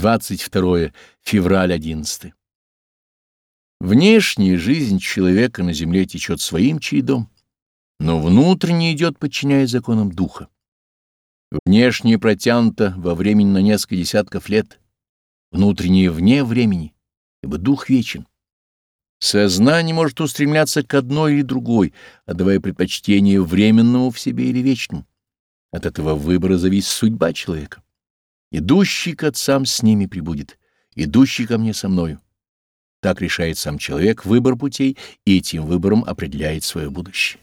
22 февраля 11. Внешняя жизнь человека на земле течет своим чередом, но внутренне идет, подчиняясь законам духа. Внешнее протянуто во времени на несколько десятков лет, внутреннее вне времени, ибо дух вечен. Сознание может устремляться к одной или другой, отдавая предпочтение временному в себе или вечному. От этого выбора зависит судьба человека. Идущий к отцам с ними прибудет, идущий ко мне со мною. Так решает сам человек выбор путей и этим выбором определяет свое будущее.